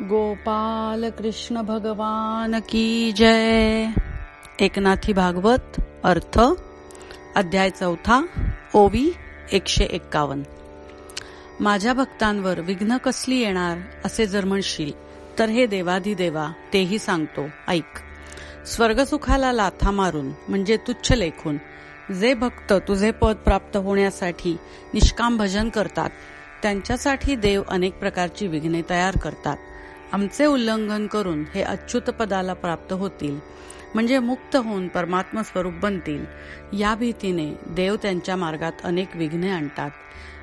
गोपाल कृष्ण भगवान की जय. एकनाथी भागवत अर्थ अध्याय चौथा ओवी एकशे एक्कावन माझ्या भक्तांवर विघ्न कसली येणार असे जर म्हणशील तर हे देवा तेही सांगतो ऐक. स्वर्गसुखाला लाथा मारून म्हणजे तुच्छ लेखून जे भक्त तुझे पद प्राप्त होण्यासाठी निष्काम भजन करतात त्यांच्यासाठी देव अनेक प्रकारची विघ्ने तयार करतात. आमचे उल्लंघन करून हे अच्युत पदाला प्राप्त होतील म्हणजे मुक्त होऊन परमात्मा स्वरूप बनतील. या भीतीने देव त्यांच्या मार्गात अनेक विघ्ने आणतात.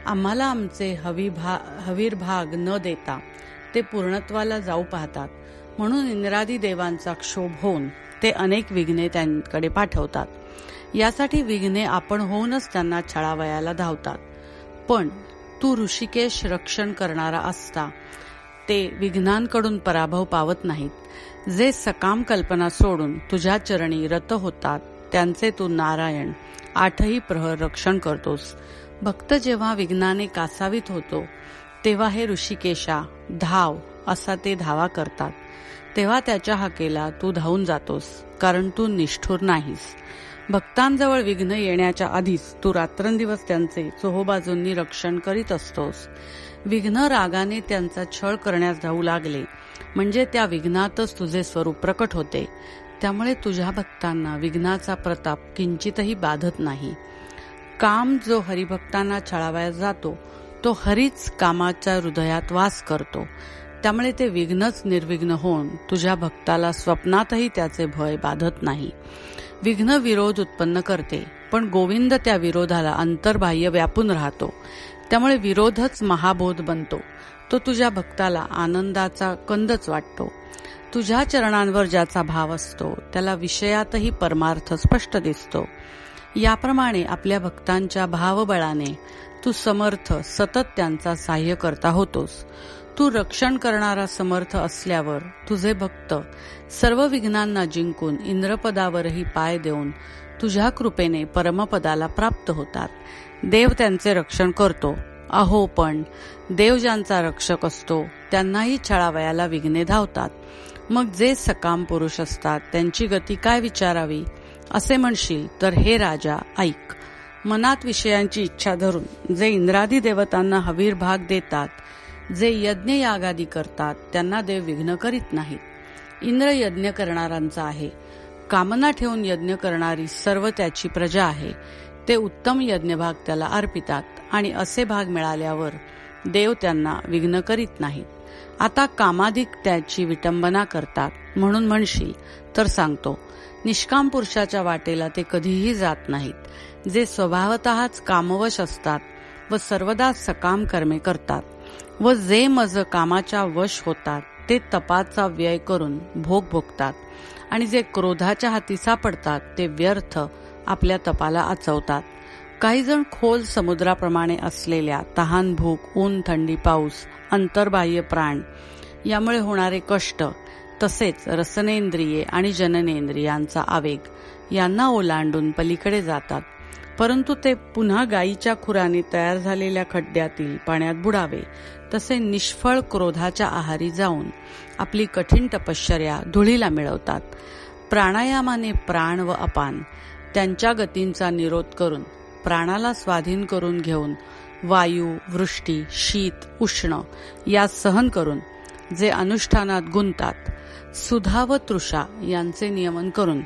आम्हाला आमचे हवी भा हवीर भाग न देता ते पूर्णत्वाला जाऊ पाहतात. म्हणून इंद्रादी देवांचा क्षोभ होऊन ते अनेक विघ्ने त्यांकडे पाठवतात. यासाठी विघ्ने आपण होऊनच त्यांना छळावयाला धावतात. पण तू ऋषिकेश रक्षण करणारा असता. ते विघ्नांकडून पराभव पावत नाहीत. जे सकाम कल्पना सोडून तुझ्या चरणी रत होतात त्यांचे तू नारायण आठही प्रहर रक्षण करतोस. भक्त जेव्हा विघ्नाने कासावीत होतो तेव्हा हे ऋषिकेशा धाव असा ते धावा करतात. तेव्हा त्याच्या हाकेला तू धावून जातोस कारण तू निष्ठुर नाहीस. भक्तांजवळ विघ्न येण्याच्या आधीच तू रात्रंदिवस त्यांचे चोहोबाजूंनी रक्षण करीत असतोस. विघ्न रागाने त्यांचा छळ करण्यास धावू लागले. म्हणजे त्या विघ्नातच तुझे स्वरूप प्रकट होते. त्यामुळे तुझ्या भक्तांना विघ्नाचा प्रताप किंचितही बाधत नाही. काम जो हरिभक्तांना छळावयास जातो तो हरीच कामाच्या हृदयात वास करतो. त्यामुळे ते विघ्नच निर्विघ्न होऊन तुझ्या भक्ताला स्वप्नातही त्याचे भय बाधत नाही. विघ्न विरोध उत्पन्न करते. पण गोविंद त्या विरोधाला अंतर्बाह्य व्यापून राहतो. त्यामुळे विरोधच महाबोध बनतो. तो तुझ्या भक्ताला आनंदाचा कंदच वाटतो. तुझ्या चरणांवर ज्याचा भाव असतो त्याला विषयातही परमार्थ स्पष्ट दिसतो. याप्रमाणे आपल्या भक्तांच्या भावबळाने तू समर्थ सतत त्यांचा सहाय्य करता होतोस. तू रक्षण करणारा समर्थ असल्यावर तुझे भक्त सर्व विघ्नांना जिंकून इंद्रपदावरही पाय देऊन तुझ्या कृपेने परमपदाला प्राप्त होतात. देव त्यांचे रक्षण करतो. अहो पण देव ज्यांचा रक्षक असतो त्यांनाही छळावयाला विघ्ने धावतात. मग जे सकाम पुरुष असतात त्यांची गती काय विचारावी? असे म्हणशील तर हे राजा ऐक. मनात विषयांची इच्छा धरून जे इंद्रादी देवतांना हवीर भाग देतात जे यज्ञ यागादी करतात त्यांना देव विघ्न करीत नाहीत. इंद्र यज्ञ करणारांचा आहे. कामना ठेवून यज्ञ करणारी सर्व त्याची प्रजा आहे. ते उत्तम यज्ञभाग त्याला अर्पितात आणि असे भाग मिळाल्यावर देव त्यांना विघ्न करीत नाहीत. आता कामाधिक त्याची विटंबना करतात म्हणून म्हणशील तर सांगतो निष्काम पुरुषाच्या वाटेला ते कधीही जात नाहीत. जे स्वभावतःच कामवश असतात व सर्वदा सकाम कर्मे करतात व जे मज कामाच्या वश होतात ते तपाचा व्यय करून भोग भोगतात. आणि जे क्रोधाच्या हाती सापडतात ते व्यर्थ आपल्या तपाला आचवतात. काही जण खोल समुद्राप्रमाणे असलेल्या तहान भूक ऊन थंडी पाऊस अंतर्बाह्य प्राण यामुळे होणारे कष्ट तसेच रसनेंद्रिये आणि जननेंद्रियांचा आवेग यांना ओलांडून पलीकडे जातात. परंतु ते पुन्हा गायीच्या खुराने तयार झालेल्या खड्ड्यातील पाण्यात बुडावे तसे निष्फळ क्रोधाच्या आहारी जाऊन आपली कठीण तपश्चर्या धुळीला मिळवतात. प्राणायामाने प्राण व अपान त्यांच्या गतींचा निरोध करून प्राणाला स्वाधीन करून घेऊन वायू वृष्टी शीत उष्ण या सहन करून जे अनुष्ठानात गुंतात सुधा व तृषा यांचे नियमन करून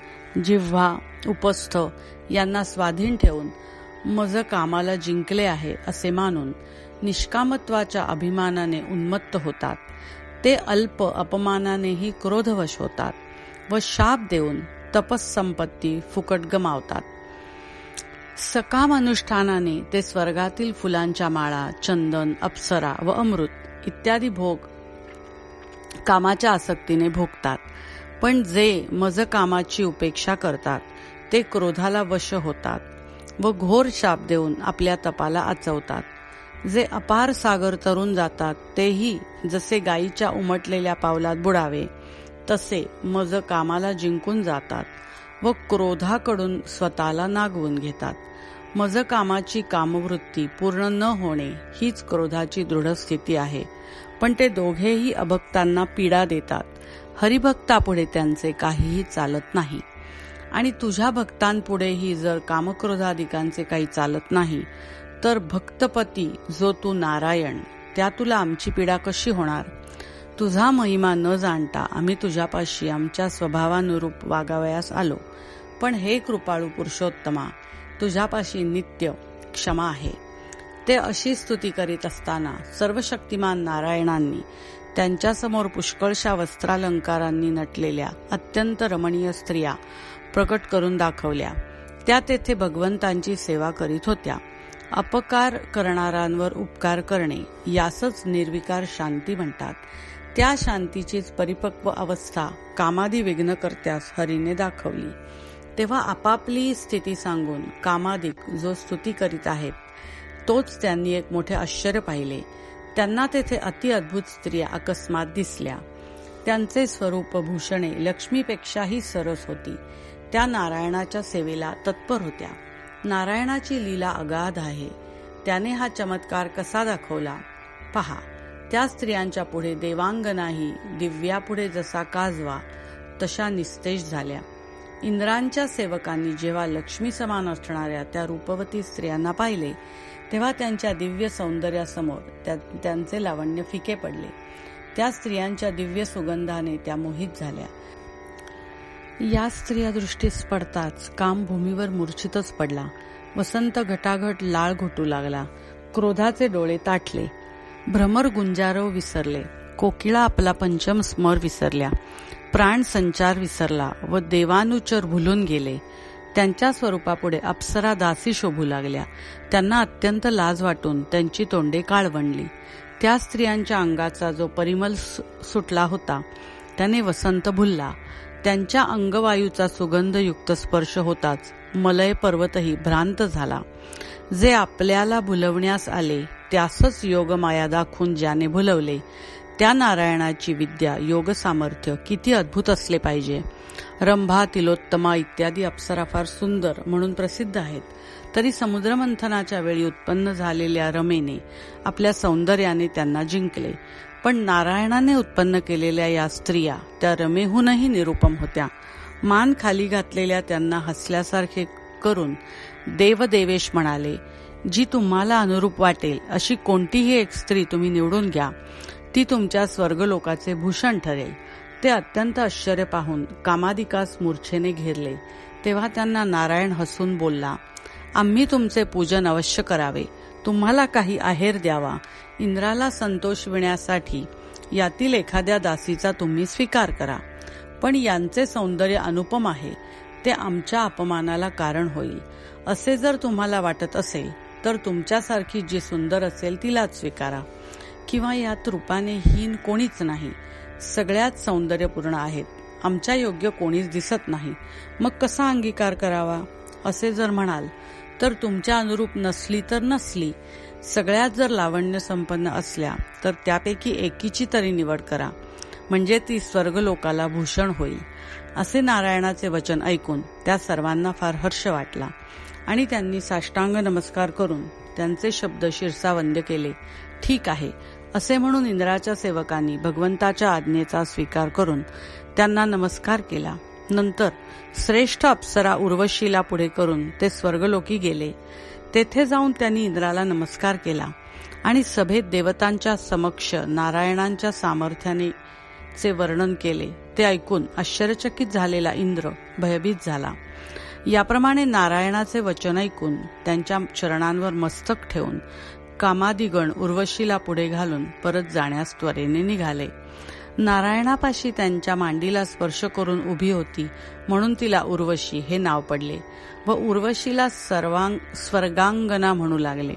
जिव्हा उपस्थ यांना स्वाधीन ठेवून मज कामाला जिंकले आहे असे मानून निष्कामत्वाच्या अभिमानाने उन्मत्त होतात. ते अल्प अपमानानेही क्रोधवश होतात व शाप देऊन तपस्संपत्ती फुकट गमावतात. सकाम अनुष्ठानाने ते स्वर्गातील फुलांच्या माळा चंदन अप्सरा व अमृत इत्यादी भोग कामाच्या आसक्तीने भोगतात. पण जे मज कामाची उपेक्षा करतात ते क्रोधाला वश होतात व घोर शाप देऊन आपल्या तपाला आचवतात. जे अपार सागर तरून जातात तेही जसे गायीच्या उमटलेल्या पावलात बुडावे तसे मज कामाला जिंकून जातात व क्रोधाकडून स्वतःला नागवून घेतात. मज कामाची कामवृत्ती पूर्ण न होणे हीच क्रोधाची दृढ स्थिती आहे. पण ते दोघेही अभक्तांना पीडा देतात. हरिभक्तापुढे त्यांचे काहीही चालत नाही. आणि तुझ्या भक्तांपुढेही जर कामक्रोधाधिकांचे काही चालत नाही तर भक्तपती जो तू नारायण त्या तुला आमची पीडा कशी होणार? तुझा महिमा न जाणता आम्ही तुझ्यापाशी आमच्या स्वभावानुरूप वागावयास आलो. पण हे कृपाळू पुरुषोत्तमा तुझ्यापाशी नित्य क्षमा आहे. ते अशी स्तुती करीत असताना सर्व शक्तिमान नारायणांनी त्यांच्यासमोर पुष्कळशा वस्त्रालंकारांनी नटलेल्या अत्यंत रमणीय स्त्रिया प्रकट करून दाखवल्या. त्या तेथे भगवंतांची सेवा करीत होत्या. अपकार करणाऱ्यांवर उपकार करणे यासच निर्विकार शांती म्हणतात. त्या शांतीचीच परिपक्व अवस्था कामादी विघ्नकर्त्यास हरीने दाखवली. तेव्हा आपापली स्थिती सांगून कामादिक जो स्तुती करीत आहेत तोच त्यांनी एक मोठे आश्चर्य पाहिले. त्यांना तेथे अतिअद्भुत स्त्रिया अकस्मात दिसल्या. त्यांचे स्वरूप भूषणे लक्ष्मीपेक्षाही सरस होती. त्या नारायणाच्या सेवेला तत्पर होत्या. नारायणाची लीला अगाध आहे. त्याने हा चमत्कार कसा दाखवला? पहा. त्या स्त्रियांच्या पुढे देवांगनाही दिव्यापुढे जसा काजवा तशा निस्तेज झाल्या. इंद्रांच्या सेवकांनी जेव्हा लक्ष्मी समान असणाऱ्या त्या रूपवती स्त्रियांना पाहिले तेव्हा त्यांच्या दिव्य सौंदर्यासमोर त्यांचे लावण्य फिके पडले. त्या स्त्रियांच्या दिव्य सुगंधाने त्या मोहित झाल्या. या स्त्रिया दृष्टीस पडताच काम भूमीवर मूर्छितच पडला. वसंत घटाघट लाळ घोटू लागला. क्रोधाचे डोळे ताटले. भ्रमर गुंजारव विसरले. कोकिळा आपला पंचम स्मर विसरल्या. प्राण संचार विसरला व देवानुचर भुलून गेले. त्यांच्या स्वरूपापुढे अप्सरा दासी शोभू लागल्या. त्यांना अत्यंत लाज वाटून त्यांची तोंडे काळवणली त्या स्त्रियांच्या अंगाचा जो परिमल सुटला होता त्याने वसंत भुलला. त्यांच्या अंगवायूचा सुगंधयुक्त स्पर्श होताच मलय पर्वतही भ्रांत झाला. जे आपल्याला भुलवण्यास आले त्यासच योगमाया दाखवून ज्याने भुलवले त्या नारायणाची विद्या योग सामर्थ्य किती अद्भुत असले पाहिजे. रंभा तिलोत्तमा इत्यादी अप्सरा फार सुंदर म्हणून प्रसिद्ध आहेत. तरी समुद्रमंथनाच्या वेळी उत्पन्न झालेल्या रमेने आपल्या सौंदर्याने त्यांना जिंकले. पण नारायणाने उत्पन्न केलेल्या या स्त्रिया त्या रमेहूनही निरुपम होत्या. मान खाली घातलेल्या त्यांना हसल्यासारखे करून देवदेवेश म्हणाले जी तुम्हाला अनुरूप वाटेल अशी कोणतीही एक स्त्री तुम्ही निवडून घ्या. ती तुमच्या स्वर्गलोकाचे भूषण ठरेल. ते अत्यंत आश्चर्य पाहून कामादिकास मूर्छेने घेरले. तेव्हा त्यांना नारायण हसून बोलला आम्ही तुमचे पूजन अवश्य करावे. तुम्हाला काही आहेर द्यावा. इंद्राला संतोषविण्यासाठी यातील एखाद्या दासीचा तुम्ही स्वीकार करा. पण यांचे सौंदर्य अनुपम आहे. ते आमच्या अपमानाला कारण होईल. असे जर तुम्हाला वाटत असेल तर तुमच्यासारखी जी सुंदर असेल तिलाच स्वीकारा. किंवा यात रूपाने हीन कोणीच नाही. सगळ्यात सौंदर्यपूर्ण आहेत. आमच्या योग्य कोणीच दिसत नाही. मग कसा अंगीकार करावा? असे जर म्हणाल तर तुमच्या अनुरूप नसली तर नसली. सगळ्यात जर लावण्य संपन्न असल्या तर त्यापैकी एकीची तरी निवड करा. म्हणजे ती स्वर्गलोकाला भूषण होईल. असे नारायणाचे वचन ऐकून त्या सर्वांना फार हर्ष वाटला. आणि त्यांनी साष्टांग नमस्कार करून त्यांचे शब्द शिरसावंद्य केले. ठीक आहे. असे म्हणून इंद्राच्या सेवकांनी भगवंताच्या आज्ञेचा स्वीकार करून त्यांना नमस्कार केला. नंतर श्रेष्ठ अप्सरा उर्वशीला पुढे करून ते स्वर्गलोकी गेले. तेथे जाऊन त्यांनी इंद्राला नमस्कार केला आणि सभेत देवतांच्या समक्ष नारायणांच्या सामर्थ्याने चे वर्णन केले. ते ऐकून आश्चर्यचकित झालेला इंद्र भयभीत झाला. याप्रमाणे नारायणाचे वचन ऐकून त्यांच्या चरणांवर मस्तक ठेवून कामादिगण उर्वशीला पुढे घालून परत जाण्यास त्वरेने निघाले. नारायणापाशी त्यांच्या मांडीला स्पर्श करून उभी होती. म्हणून तिला उर्वशी हे नाव पडले व उर्वशीला सर्वांग स्वर्गांगना म्हणू लागले.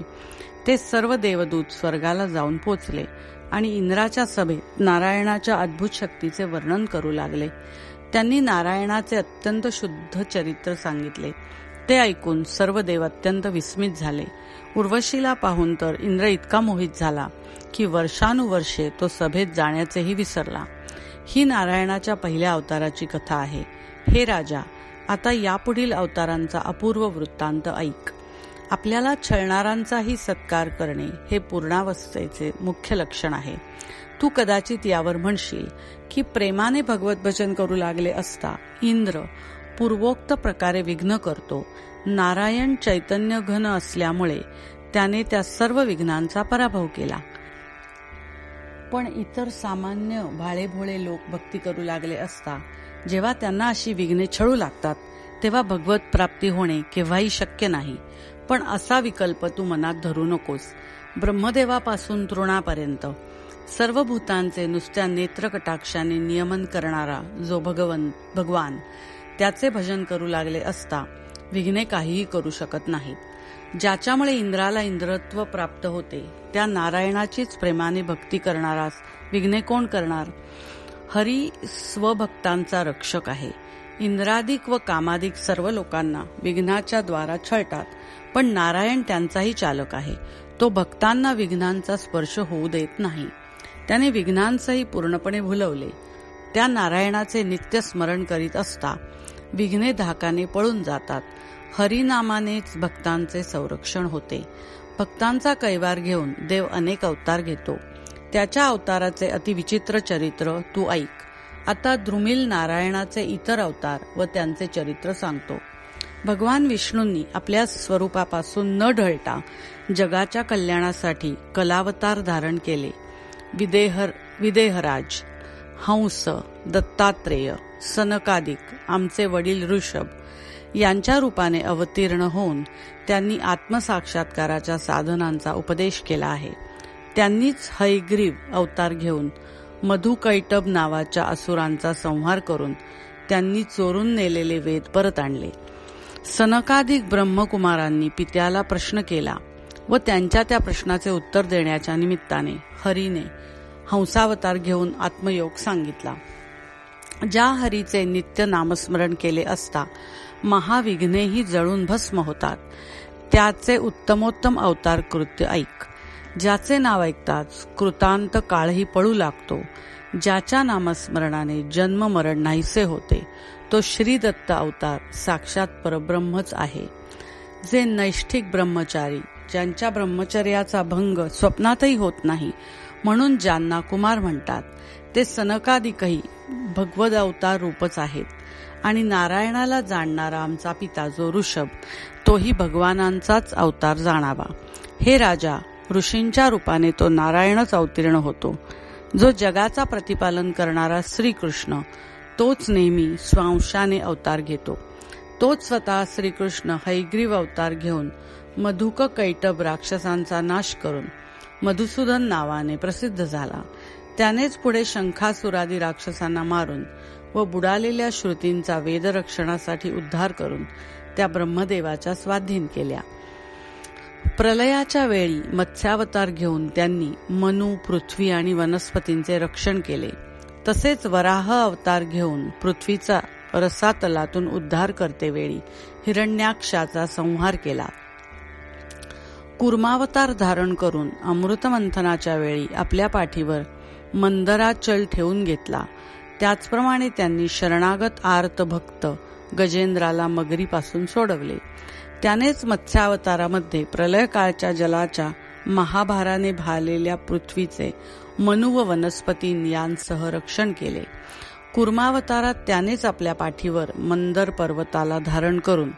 ते सर्व देवदूत स्वर्गाला जाऊन पोचले आणि इंद्राच्या सभेत नारायणाच्या अद्भुत शक्तीचे वर्णन करू लागले. त्यांनी नारायणाचे अत्यंत शुद्ध चरित्र सांगितले. ते ऐकून सर्व देव अत्यंत विस्मित झाले. उर्वशीला पाहून तर इंद्र इतका मोहित झाला. की वर्षानुवर्षे तो सभेत जाण्याचेही विसरला. ही नारायणाच्या पहिल्या अवताराची कथा आहे. हे राजा आता यापुढील अवतारांचा अपूर्व वृत्तांत ऐक. आपल्याला छळणारांचाही सत्कार करणे हे पूर्णावस्थेचे मुख्य लक्षण आहे. तू कदाचित यावर म्हणशील की प्रेमाने भगवत भजन करू लागले असता इंद्र पूर्वोक्त प्रकारे विघ्न करतो. नारायण चैतन्य घन असल्यामुळे त्याने त्या सर्व विघ्नांचा पराभव केला. पण इतर सामान्य भाळेभोळे लोक भक्ती करू लागले असता जेव्हा त्यांना अशी विघ्ने छळू लागतात तेव्हा भगवत प्राप्ती होणे केव्हाही शक्य नाही. पण असा विकल्प तू मनात धरू नकोस. ब्रह्मदेवापासून तृणापर्यंत. सर्व भूतांचे नुसत्या नेत्रकटाक्षाने नियमन करणारा जो भगवन भगवान त्याचे भजन करू लागले असता विघ्ने काहीही करू शकत नाहीत. ज्याच्यामुळे इंद्राला इंद्रत्व प्राप्त होते त्या नारायणाचीच प्रेमाने भक्ती करणारास विघ्ने कोण करणार? हरी स्वभक्तांचा रक्षक आहे. इंद्रादिक व कामादिक सर्व लोकांना विघ्नाच्या द्वारा छळतात पण नारायण त्यांचाही चालक आहे. तो भक्तांना विघ्नांचा स्पर्श होऊ देत नाही. त्याने विघ्नांचंही पूर्णपणे भुलवले. त्या नारायणाचे नित्य स्मरण करीत असता विघ्ने धाकाने पळून जातात. हरिनामानेच भक्तांचे संरक्षण होते. भक्तांचा कैवार घेऊन देव अनेक अवतार घेतो. त्याच्या अवताराचे अतिविचित्र चरित्र तू ऐक. आता द्रुमिल नारायणाचे इतर अवतार व त्यांचे चरित्र सांगतो. भगवान विष्णूंनी आपल्या स्वरूपापासून न ढळता जगाच्या कल्याणासाठी कलावतार धारण केले. विदेहर विदेहराज हंस दत्तात्रेय सनकादिक आमचे वडील ऋषभ यांच्या रूपाने अवतीर्ण होऊन त्यांनी आत्मसाक्षात्काराच्या साधनांचा उपदेश केला आहे. त्यांनीच हैग्रीव अवतार घेऊन मधुकैटब नावाच्या असुरांचा संहार करून त्यांनी चोरून नेलेले वेद परत आणले. सनकाधिक ब्रह्मकुमारांनी पित्याला प्रश्न केला व त्यांच्या त्या प्रश्नाचे उत्तर देण्याच्या निमित्ताने हरीने हंसावतार घेऊन आत्मयोग सांगितला. ज्या हरीचे नित्य नामस्मरण केले असता महाविघ्नेही जळून भस्म होतात. त्याचे उत्तमोत्तम अवतार कृत्य ऐक. ज्याचे नाव ऐकताच कृतांत काळही पळू लागतो. ज्याच्या नामस्मरणाने जन्म मरण नाहीसे होते तो श्री दत्त अवतार साक्षात परब्रह्मच आहे. जे नैष्ठिक ब्रह्मचारी ज्यांच्या ब्रह्मचर्याचा भंग स्वप्नातही होत नाही म्हणून ज्यांना कुमार म्हणतात ते सनकादिकही भगवद अवतार रूपच आहेत. आणि नारायणाला जाणणारा आमचा पिता जो ऋषभ तोही भगवानांचाच अवतार जाणावा. हे राजा ऋषींच्या रूपाने तो नारायणच अवतीर्ण होतो. जो जगाचा प्रतिपालन करणारा श्रीकृष्ण तोच नेहमी स्वांशाने अवतार घेतो. तोच स्वतः श्रीकृष्ण हैग्रीव अवतार घेऊन मधुक कैटब राक्षसांचा नाश करून मधुसूदन नावाने प्रसिद्ध झाला. त्यानेच पुढे शंखासुरादी राक्षसांना मारून व बुडालेल्या श्रुतींचा वेदरक्षणासाठी उद्धार करून त्या ब्रह्मदेवाच्या स्वाधीन केल्या. प्रलयाच्या वेळी मत्स्यावतार घेऊन त्यांनी मनू पृथ्वी आणि वनस्पतींचे रक्षण केले. तसेच वराह अवतार घेऊन पृथ्वीचा रसातलातून उद्धार करते वेळी हिरण्याक्षाचा संहार केला. कुर्मावतार धारण करून अमृतमंथनाच्या वेळी आपल्या पाठीवर मंदराचल ठेवून घेतला. त्याचप्रमाणे त्यांनी शरणागत आर्त भक्त गजेंद्राला मगरीपासून सोडवले. त्यानेच मत्स्यावतारामध्ये प्रलयकाळच्या जलाच्या महाभाराने भालेल्या पृथ्वीचे मनु व वनस्पती यांसह रक्षण केले. कुर्मावतारात त्यानेच आपल्या पाठीवर मंदर पर्वताला धारण करून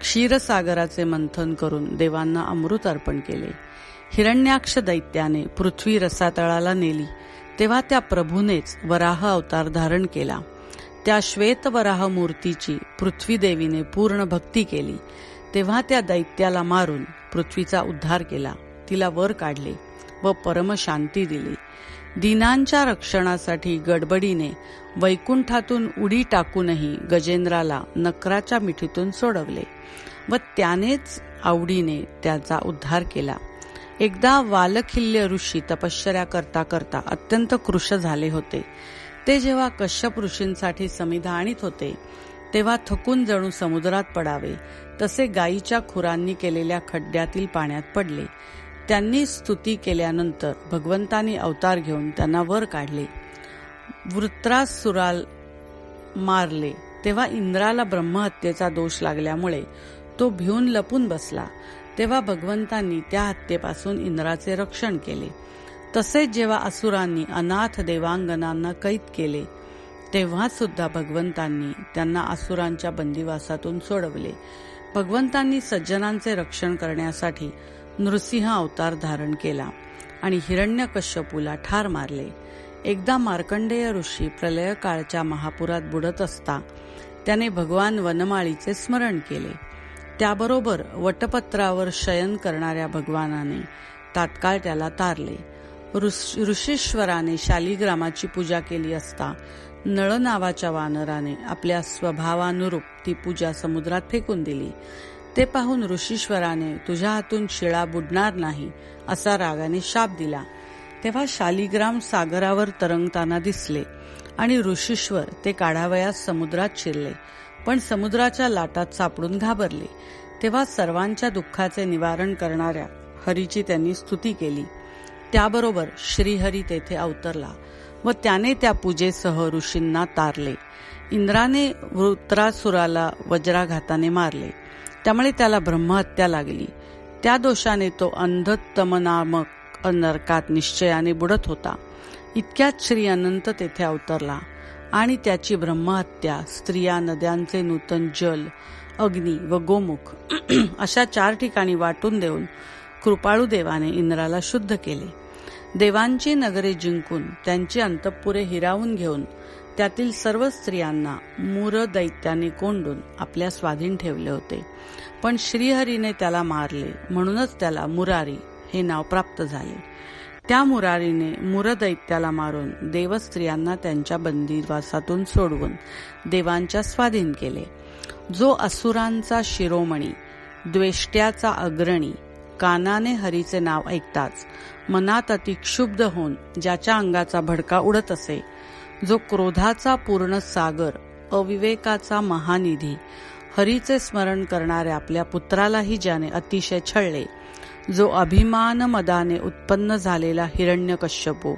क्षीरसागराचे मंथन करून देवांना अमृत अर्पण केले. हिरण्याक्ष दैत्याने पृथ्वी रसातळाला नेली. तेव्हा त्या प्रभूनेच वराह अवतार धारण केला. त्या श्वेत वराह मूर्तीची पृथ्वी देवीने पूर्ण भक्ती केली. तेव्हा त्या दैत्याला मारून पृथ्वीचा उद्धार केला. तिला वर काढले व परमशांती दिली. दिनांच्या रक्षणासाठी गडबडीने वैकुंठातून उडी टाकूनही गजेंद्राला नकराच्या मिठीतून सोडवले व त्यानेच आवडीने त्याचा उद्धार केला. एकदा वालखिल्य ऋषी तपश्चर्या करता करता अत्यंत कृश झाले होते. ते जेव्हा कश्यप ऋषींसाठी समिधानित होते तेव्हा थकून जणू समुद्रात पडावे तसे गायीच्या खुरांनी केलेल्या खड्ड्यातील पाण्यात पडले. त्यांनी स्तुती केल्यानंतर भगवंतांनी अवतार घेऊन त्यांना वर काढले. वृत्रासुराल मारले. तेव्हा इंद्राला ब्रह्महत्येचा दोष लागल्यामुळे तो भिवून लपून बसला. तेव्हा भगवंतांनी त्या हत्येपासून इंद्राचे रक्षण केले. तसेच जेव्हा असुरांनी अनाथ देवांगनांना कैद केले तेव्हा सुद्धा भगवंतांनी त्यांना असुरांच्या बंदिवासातून सोडवले. भगवंतांनी सज्जनांचे रक्षण करण्यासाठी नृसिंह अवतार धारण केला आणि हिरण्यकश्यपूला ठार मारले. एकदा मार्कंडेय ऋषी प्रलयकाळच्या महापुरात बुडत असता त्याने भगवान वनमाळीचे स्मरण केले. त्याबरोबर वटपत्रावर शयन करणाऱ्या भगवानाने तात्काळ त्याला तारले. ऋषीश्वराने शालिग्रामाची पूजा केली असता नळ नावाच्या वानराने आपल्या स्वभावानुरूप ती पूजा समुद्रात फेकून दिली. ते पाहून ऋषीश्वराने तुझ्या हातून शिळा बुडणार नाही असा रागाने शाप दिला. तेव्हा शालिग्राम सागरावर तरंगताना दिसले आणि ऋषीश्वर ते काढावयास समुद्रात शिरले. पण समुद्राच्या लाटात सापडून घाबरले तेव्हा सर्वांच्या दुःखाचे निवारण करणाऱ्या हरीची त्यांनी स्तुती केली. त्याबरोबर श्रीहरी तेथे अवतरला व त्याने त्या पूजेसह ऋषींना तारले. इंद्राने वृत्रासुराला वज्राघाताने मारले. त्यामुळे त्याला ब्रह्महत्या लागली. त्या दोषाने तो अंधतमनामक नरकात निश्चयाने बुडत होता. इतक्यात श्री अनंत तेथे अवतरला. आणि त्याची ब्रह्महत्या स्त्रिया नद्यांचे नूतन जल अग्नी व गोमुख अशा चार ठिकाणी वाटून देऊन कृपाळू देवाने इंद्राला शुद्ध केले. देवांची नगरे जिंकून त्यांची अंतपुरे हिरावून घेऊन त्यातील सर्व स्त्रियांना मूर दैत्याने कोंडून आपल्या स्वाधीन ठेवले होते. पण श्रीहरीने त्याला मारले म्हणूनच त्याला मुरारी हे नाव प्राप्त झाले. त्या मुरारीने मुरदैत्याला मारून देवस्त्रियांना त्यांच्या बंदिवासातून सोडवून देवांच्या स्वाधीन केले. जो असुरांचा शिरोमणी द्वेष्ट्याचा अग्रणी कानाने हरीचे नाव ऐकताच मनात अतिक्षुब्ध होऊन ज्याच्या अंगाचा भडका उडत असे जो क्रोधाचा पूर्ण सागर अविवेकाचा महानिधी हरीचे स्मरण करणाऱ्या आपल्या पुत्रालाही ज्याने अतिशय छळले जो अभिमान मदाने उत्पन्न झालेला हिरण्यकश्यपो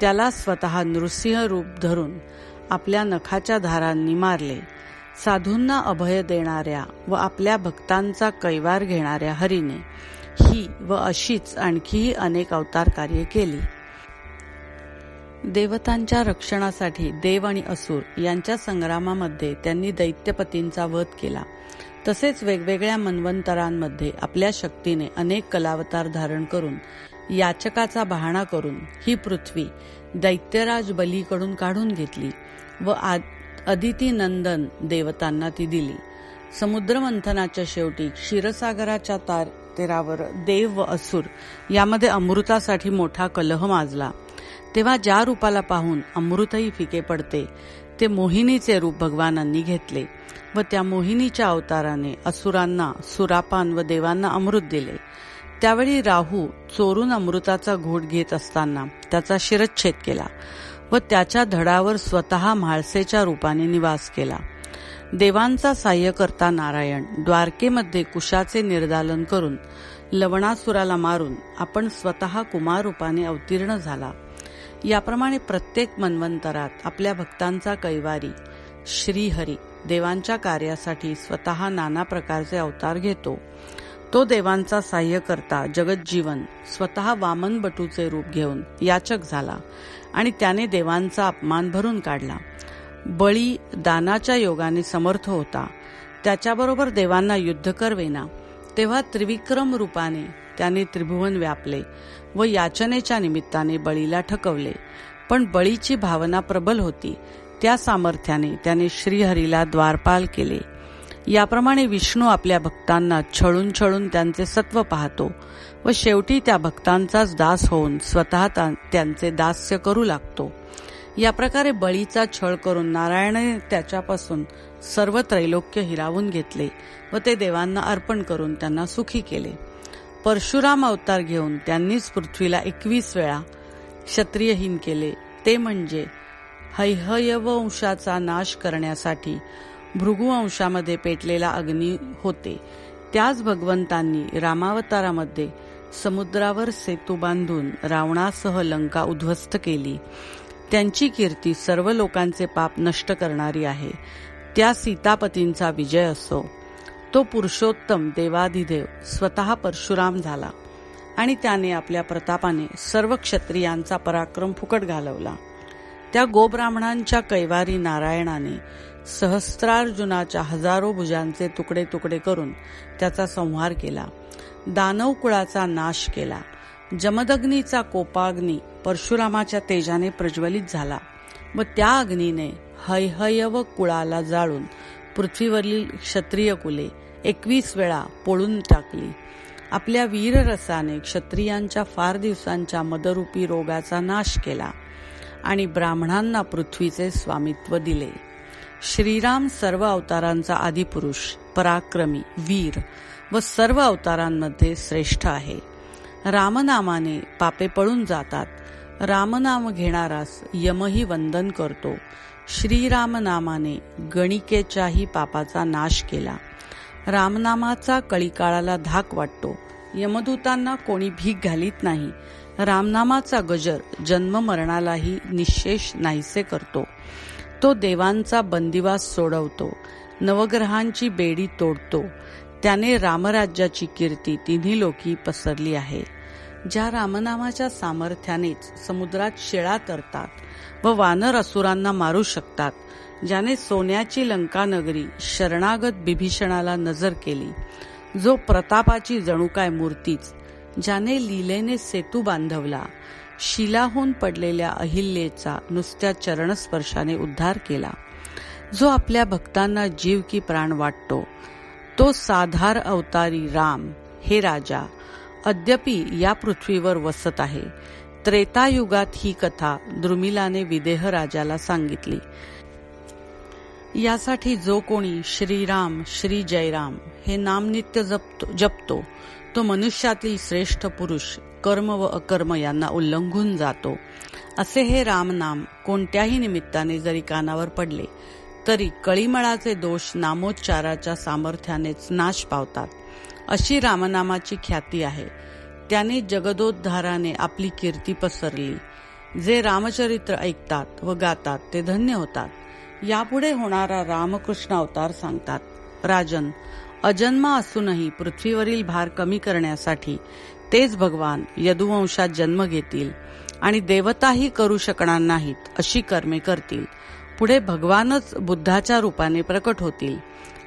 त्याला स्वतः नृसिंह रूप धरून आपल्या नखाच्या धारांनी मारले. साधूंना अभय देणाऱ्या व आपल्या भक्तांचा कैवार घेणाऱ्या हरीने ही व अशीच आणखीही अनेक अवतार कार्य केली. देवतांच्या रक्षणासाठी देव आणि असुर यांच्या संग्रामामध्ये त्यांनी दैत्यपतींचा वध केला. तसेच वेगवेगळ्या मन्वंतरांमध्ये आपल्या शक्तीने अनेक कलावतार धारण करून याचकाचा बहाणा करून ही पृथ्वी दैत्यराज बलीकडून काढून घेतली व अदिती नंदन देवतांना ती दिली. समुद्रमंथनाच्या शेवटी क्षीरसागराच्या तार तेरावर देव व असुर यामध्ये अमृतासाठी मोठा कलह माजला. तेव्हा ज्या रूपाला पाहून अमृतही फिके पडते ते मोहिनीचे रूप भगवानांनी घेतले व त्या मोहिनीच्या अवताराने असुरांना सुरापान व देवांना अमृत दिले. त्यावेळी राहू चोरून अमृताचा घोट घेत असताना त्याचा शिरच्छेद केला व त्याच्या धडावर स्वतः म्हाळसेच्या रूपाने निवास केला. देवांचा साह्य करता नारायण द्वारकेमध्ये कुशाचे निर्दालन करून लवणासुराला मारून आपण स्वतः कुमार रूपाने अवतीर्ण झाला. याप्रमाणे प्रत्येक मन्वंतरात आपल्या भक्तांचा कैवारी श्रीहरी देवांच्या कार्यासाठी स्वतः नाना प्रकारचे अवतार घेतो. तो देवांचा साह्य करता जगज्जीवन स्वतः वामन बटूचे रूप घेऊन याचक झाला आणि त्याने देवांचा अपमान भरून काढला. बळी दानाच्या योगाने समर्थ होता. त्याच्याबरोबर देवांना युद्ध करवेना. तेव्हा त्रिविक्रम रूपाने त्याने त्रिभुवन व्यापले. व याचनेच्या निमित्ताने बळीला ठकवले. पण बळीची भावना प्रबल होती. त्या सामर्थ्याने त्याने श्रीहरीला द्वारपाल केले. याप्रमाणे विष्णू आपल्या भक्तांना छळून छळून त्यांचे सत्व पाहतो व शेवटी त्या भक्तांचाच दास होऊन स्वतः त्यांचे दास्य करू लागतो. या प्रकारे बळीचा छळ करून नारायणाने त्याच्यापासून सर्व त्रैलोक्य हिरावून घेतले व ते देवांना अर्पण करून त्यांना सुखी केले. परशुराम अवतार घेऊन त्यांनीच पृथ्वीला एकवीस वेळा क्षत्रियहीन केले. ते म्हणजे हैहयवंशाचा नाश करण्यासाठी भृगुवंशामध्ये पेटलेला अग्नी होते. त्याच भगवंतांनी रामावतारामध्ये समुद्रावर सेतू बांधून रावणासह लंका उद्ध्वस्त केली. त्यांची कीर्ती सर्व लोकांचे पाप नष्ट करणारी आहे. त्या सीतापतींचा विजय असो. तो पुरुषोत्तम देवाधिदेव स्वतः परशुराम झाला आणि त्याने आपल्या प्रतापाने सर्व क्षत्रियांचा पराक्रम फुकट घालवला. त्या गोब्राह्मणांच्या कैवारी नारायणाने सहस्त्रार्जुनाच्या हजारो भुजांचे तुकडे तुकडे करून त्याचा संहार केला. दानव कुळाचा नाश केला. जमदग्नीचा कोपाग्नी परशुरामाच्या तेजाने प्रज्वलित झाला व त्या अग्नीने हैहयव कुळाला जाळून पृथ्वीवरील क्षत्रिय कुले एकवीस वेळा पोळून टाकली. आपल्या वीररसाने क्षत्रियांच्या फार दिवसांच्या मदरूपी रोगाचा नाश केला आणि ब्राह्मणांना पृथ्वीचे स्वामित्व दिले. श्रीराम सर्व अवतारांचा आदिपुरुष पराक्रमी वीर व सर्व अवतारांमध्ये श्रेष्ठ आहे. रामनामाने पापे पळून जातात. रामनाम घेणारास यमही वंदन करतो. श्रीराम नामाने गणिकेच्याही पापाचा नाश केला. रामनामाचा कळीकाळाला धाक वाटतो. यमदूतांना कोणी भीक घालीत नाही. रामनामाचा गजर जन्म मरणालाही निशेष नाहीसे करतो. तो देवांचा बंदिवास सोडवतो. नवग्रहांची बेडी तोडतो. त्याने रामराज्याची कीर्ती तिन्ही लोकी पसरली आहे. ज्या रामनामाच्या सामर्थ्यानेच समुद्रात शेळा तरतात व वानर असुरांना मारू शकतात ज्याने सोन्याची लंका नगरी शरणागत बिभीषणाला नजर केली. जो प्रतापाची जणू काय मूर्तीच ज्याने लीलेने सेतू बांधवला शिलाहून पडलेल्या अहिल्येचा नुसत्या चरणस्पर्शाने उद्धार केला. जो आपल्या भक्तांना जीव की प्राण वाटतो तो साधार अवतारी राम हे राजा अद्यपि या पृथ्वीवर वसत आहे. त्रेतायुगात ही कथा द्रुमिलाने विदेह राजाला सांगितली. यासाठी जो कोणी श्रीराम श्री जयराम हे नामनित्य जपतो जपतो तो मनुष्यातील श्रेष्ठ पुरुष कर्म व अकर्म यांना उल्लंघून जातो. असे हे राम नाम कोणत्याही निमित्ताने जरी कानावर पडले तरी कळीमळाचे दोष नामोच्चाराच्या सामर्थ्यानेच नाश पावतात. अशी रामनामाची ख्याती आहे. त्याने जगदोद्धाराने आपली कीर्ती पसरली. जे रामचरित्र ऐकतात व गातात ते धन्य होतात. यापुढे होणारा रामकृष्ण अवतार सांगतात राजन अजन्मा असूनही पृथ्वीवरील भार कमी करण्यासाठी तेच भगवान यदुवंशात जन्म घेतील आणि देवताही करू शकणार नाहीत अशी कर्मे करतील. पुढे भगवानच बुद्धाच्या रूपाने प्रकट होतील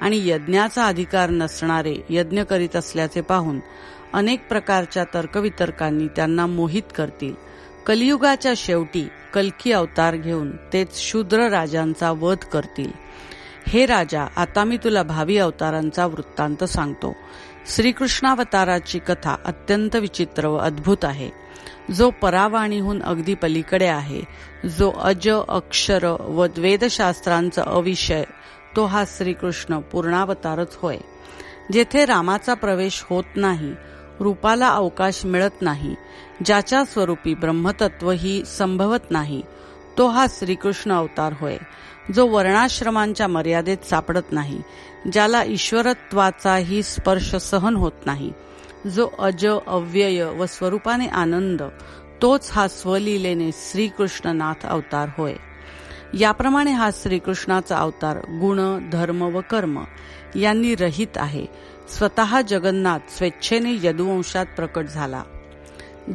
आणि यज्ञाचा अधिकार नसणारे यज्ञ करीत असल्याचे पाहून अनेक प्रकारच्या तर्कवितर्कांनी त्यांना मोहित करतील. कलियुगाच्या शेवटी कलकी अवतार घेऊन तेच शूद्र राजांचा वध करतील. हे राजा आता मी तुला भावी अवतारांचा वृत्तांत सांगतो. श्रीकृष्णावताराची कथा अत्यंत विचित्र व अद्भुत आहे. जो परावाणीहून अगदी पलीकडे आहे जो अज अक्षर व वेदशास्त्रांचा अविषय तो हा श्रीकृष्ण पूर्णावतारच होय. जेथे रामाचा प्रवेश होत नाही रूपाला अवकाश मिळत नाही ज्याच्या स्वरूपी ब्रह्मतत्व ही संभवत नाही तो हा श्रीकृष्ण अवतार होय जो वर्णाश्रमांच्या मर्यादेत सापडत नाही ज्याला ईश्वरत्वाचाही स्पर्श सहन होत नाही जो अज अव्यय व स्वरूपाने आनंद तोच हा स्वलीलेने श्रीकृष्णनाथ अवतार होय. याप्रमाणे हा श्रीकृष्णाचा अवतार गुण धर्म व कर्म यांनी रहित आहे स्वतः जगन्नाथ स्वेच्छेने यदुवंशात प्रकट झाला.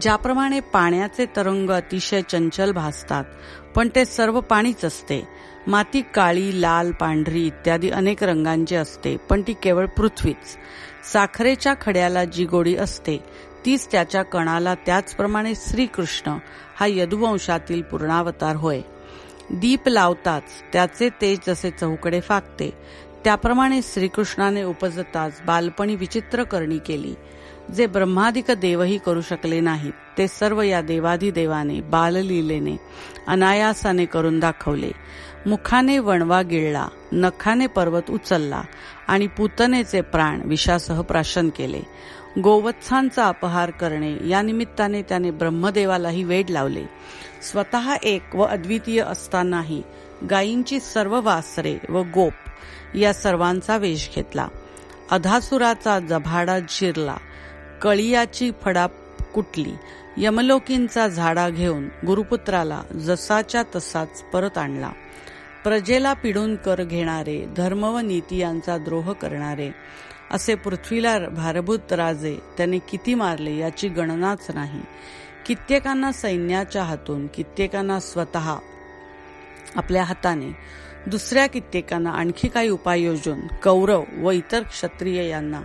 ज्याप्रमाणे पाण्याचे तरंग अतिशय चंचल भासतात पण ते सर्व पाणीच असते. माती काळी लाल पांढरी इत्यादी अनेक रंगांची असते पण ती केवळ पृथ्वीच. साखरेच्या खड्याला जी गोडी असते तीच त्याच्या कणाला त्याचप्रमाणे श्रीकृष्ण हा यदुवंशातील पूर्णावतार होय. दीप लावताच त्याचे तेज जसे चौकडे फाकते त्याप्रमाणे श्रीकृष्णाने उपजताच बालपणी विचित्र करणी केली. जे ब्रह्मादिक देवही करू शकले नाहीत ते सर्व या देवाधिदेवाने बाललीलेने अनायासाने करून दाखवले. मुखाने वणवा गिळला नखाने पर्वत उचलला आणि पुतनेचे प्राण विषासह प्राशन केले. गोवत्सांचा अपहार करणे या निमित्ताने त्याने ब्रह्मदेवालाही वेड लावले. स्वतः एक व अद्वितीय असतानाही गायींची सर्व वासरे व गोप या सर्वांचा वेश घेतला. अधासुराचा जभाडा शिरला कळियाची फडा कुटली. यमलोकींचा झाडा घेऊन गुरुपुत्राला जसाच्या तसाच परत आणला. प्रजेला पिडून कर घेणारे धर्म व नीती यांचा द्रोह करणारे असे पृथ्वीला भारभूत राजे त्याने किती मारले याची गणनाच नाही. कित्येकांना सैन्याच्या हातून कित्येकांना स्वतः आपल्या हाताने दुसऱ्या कित्येकांना आणखी काही उपाय योजून कौरव व इतर क्षत्रिय यांना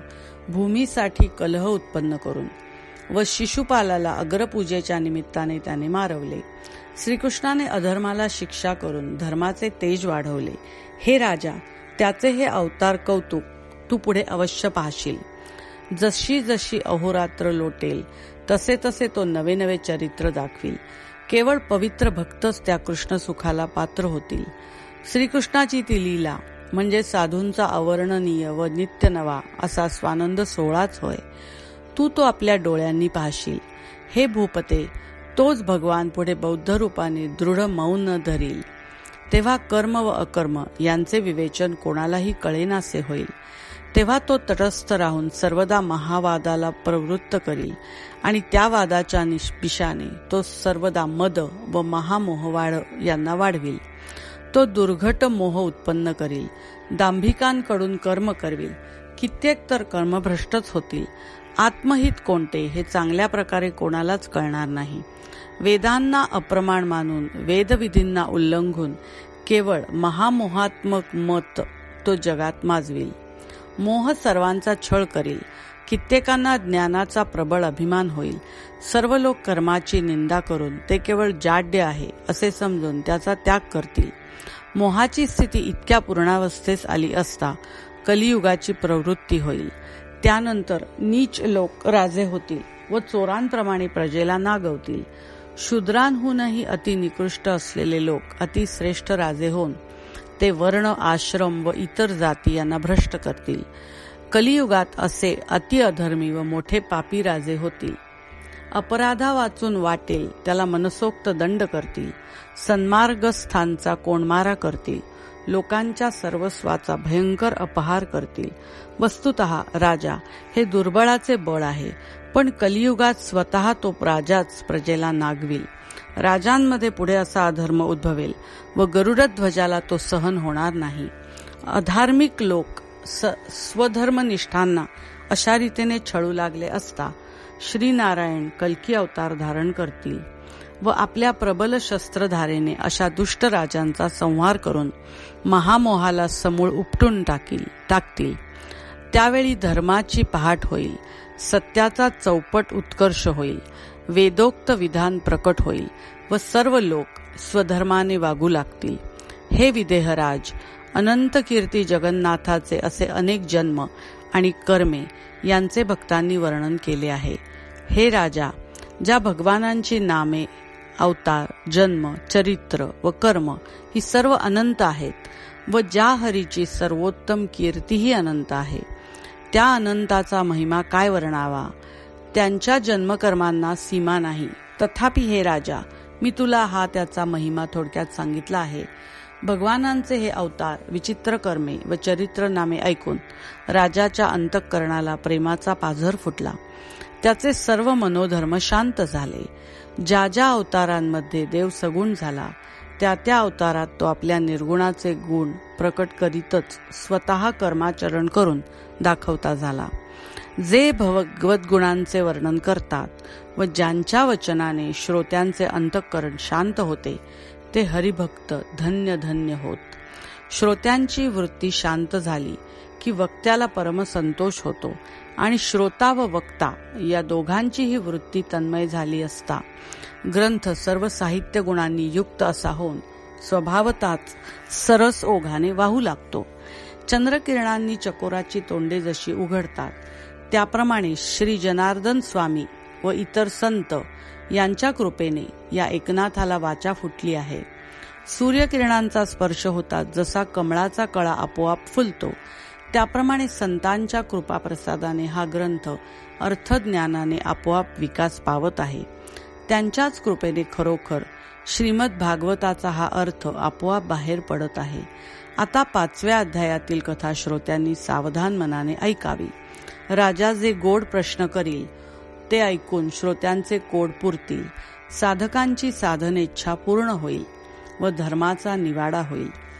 भूमीसाठी कलह उत्पन्न करून व शिशुपालाला अग्रपूजेच्या निमित्ताने त्याने मारवले. श्रीकृष्णाने अधर्माला शिक्षा करून धर्माचे तेज वाढवले. हे राजा त्याचे हे अवतार कौतुक तू पुढे अवश्य पाहशील. जशी जशी अहोरात्र लोटेल तसे तसे तो नवे नवे चरित्र दाखवील. केवळ पवित्र भक्तच त्या कृष्ण सुखाला पात्र होतील. श्रीकृष्णाची ती लीला म्हणजे साधूंचा अवर्णनीय व नित्य नवा असा स्वानंद सोहळाच होय. तू तो आपल्या डोळ्यांनी पाहशील. हे भूपते तोच भगवान पुढे बौद्ध रूपाने दृढ मौन धरील. तेव्हा कर्म व अकर्म यांचे विवेचन कोणालाही कळेनासे होईल. तेव्हा तो तटस्थ राहून सर्वदा महावादाला प्रवृत्त करील आणि त्या वादाच्या निष्पिशाने तो सर्वदा मद व महामोहवाड यांना वाढविल. तो दुर्घट मोह उत्पन्न करील. दांभिकांकडून कर्म करविल. कित्येक तर कर्मभ्रष्टच होतील. आत्महित कोणते हे चांगल्या प्रकारे कोणालाच कळणार नाही. वेदांना अप्रमाण मानून वेदविधींना उल्लंघून केवळ महामोहात्मक मत तो जगात माजविल. मोह सर्वांचा छळ करील. कित्येकांना ज्ञानाचा प्रबळ अभिमान होईल. सर्व लोक कर्माची निंदा करून ते केवळ जाड्य आहे असे समजून त्याचा त्याग करतील. मोहाची स्थिती इतक्या पूर्णावस्थेस आली असता कलियुगाची प्रवृत्ती होईल. त्यानंतर नीच लोक राजे होतील व चोरांप्रमाणे प्रजेला नागवतील. शूद्रांहूनही अतिनिकृष्ट असलेले लोक अतिश्रेष्ठ राजे होऊन ते वर्ण आश्रम व इतर जाती यांना भ्रष्ट करतील. कलियुगात असे अति अधर्मी व मोठे पापी राजे होतील. अपराधा वाचून वाटेल त्याला मनसोक्त दंड करतील. सन्मार्गस्थांचा कोणमारा करतील. लोकांच्या सर्वस्वाचा भयंकर अपहार करतील. वस्तुत राजा हे दुर्बळाचे बळ आहे पण कलियुगात स्वतः तो राजाच प्रजेला नागविल. राजांमध्ये पुढे असा अधर्म उद्भवेल व गरुडध्वजाला तो सहन होणार नाही. अधार्मिक लोक स्वधर्मनिष्ठांना अशा रीतीने छळू लागले असता श्रीनारायण कलकी अवतार धारण करतील व आपल्या प्रबल शस्त्रधारेने अशा दुष्ट राजांचा संहार करून महामोहाला समूळ उपटून टाकील टाकतील. त्यावेळी धर्माची पहाट होईल सत्याचा चौपट उत्कर्ष होईल वेदोक्त विधान प्रकट होईल व सर्व लोक स्वधर्माने वागू लागतील. हे विदेहराज अनंत कीर्ती जगन्नाथाचे असे अनेक जन्म आणि कर्मे यांचे भक्तांनी वर्णन केले आहे. हे राजा ज्या भगवानांची नामे अवतार जन्म चरित्र व कर्म ही सर्व अनंत आहेत व ज्या हरीची सर्वोत्तम कीर्तीही अनंत आहे त्या अनंताचा महिमा काय वर्णावा? त्यांच्या जन्मकर्मांना सीमा नाही. तथापि हे राजा मी तुला हा त्याचा महिमा थोडक्यात सांगितला आहे. भगवानांचे हे अवतार विचित्र कर्मे व चरित्र नामे ऐकून राजाच्या अंतःकरणाला प्रेमाचा पाझर फुटला. त्याचे सर्व मनोधर्म शांत झाले. ज्या ज्या अवतारांमध्ये देव सगुण झाला त्या त्या अवतारात तो आपल्या निर्गुणाचे गुण प्रकट करीतच स्वतः कर्माचरण करून दाखवता झाला. जे भगवत गुणांचे वर्णन करतात व ज्यांच्या वचनाने श्रोत्यांचे अंतःकरण शांत होते ते हरिभक्त धन्य धन्य होत. श्रोत्यांची वृत्ती शांत झाली की वक्त्याला परमसंतोष होतो आणि श्रोता व वक्ता या दोघांचीही वृत्ती तन्मय झाली असता. ग्रंथ सर्व साहित्य गुणांनी युक्त असा होऊन स्वभावताच सरस ओघाने वाहू लागतो. चंद्रकिरणांनी चकोराची तोंडे जशी उघडतात त्याप्रमाणे श्री जनार्दन स्वामी व इतर संत यांच्या कृपेने या एकनाथाला वाचा फुटली आहे. सूर्यकिरणांचा स्पर्श होतात जसा कमळाचा कळा आपोआप फुलतो त्याप्रमाणे संतांच्या कृपाप्रसादाने हा ग्रंथ अर्थज्ञानाने आपोआप विकास पावत आहे. त्यांच्याच कृपेने खरोखर श्रीमद भागवताचा हा अर्थ आपोआप बाहेर पडत आहे. आता पाचव्या अध्यायातील कथा श्रोत्यांनी सावधान मनाने ऐकावी. राजा जे गोड प्रश्न करील ते ऐकून श्रोत्यांचे कोड पुरतील साधकांची साधनेच्छा पूर्ण होईल व धर्माचा निवाडा होईल.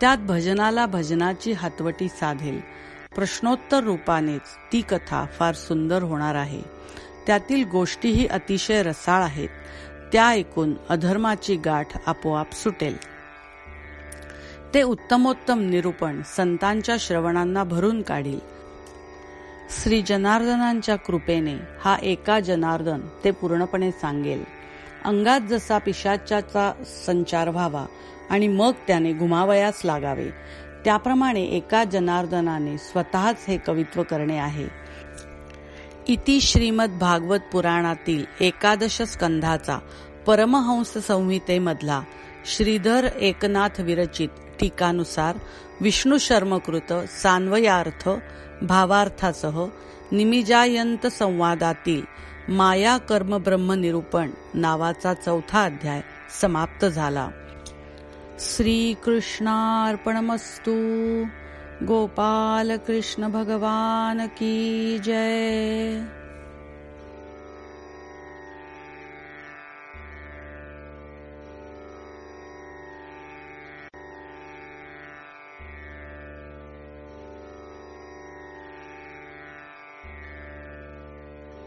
त्यात भजनाला भजनाची हातवटी साधेल. प्रश्नोत्तर रूपानेच ती कथा फार सुंदर होणार आहे. त्यातील गोष्टीही अतिशय रसाळ आहेत. त्या ऐकून अधर्माची गाठ आपोआप सुटेल. ते उत्तमोत्तम निरूपण संतांच्या श्रवणांना भरून काढील. श्री जनार्दनांच्या कृपेने हा एका जनार्दन ते पूर्णपणे सांगेल. अंगात जसा पिशाच्याचा संचार व्हावा आणि मग त्याने घुमावयास लागावे. त्याप्रमाणे एका जनार्दनाने स्वतःच हे कवित्व करणे आहे. इति श्रीमद भागवत पुराणातील एकादश स्कंधाचा परमहंस संहितेमधला श्रीधर एकनाथ विरचित टीकानुसार विष्णू शर्मकृत सान्वयार्थ भावार्थासह निमिजायंत संवादातील माया कर्म ब्रह्म निरूपण नावाचा चौथा अध्याय समाप्त झाला. श्रीकृष्णार्पणमस्तु। गोपाल कृष्ण भगवान की जय।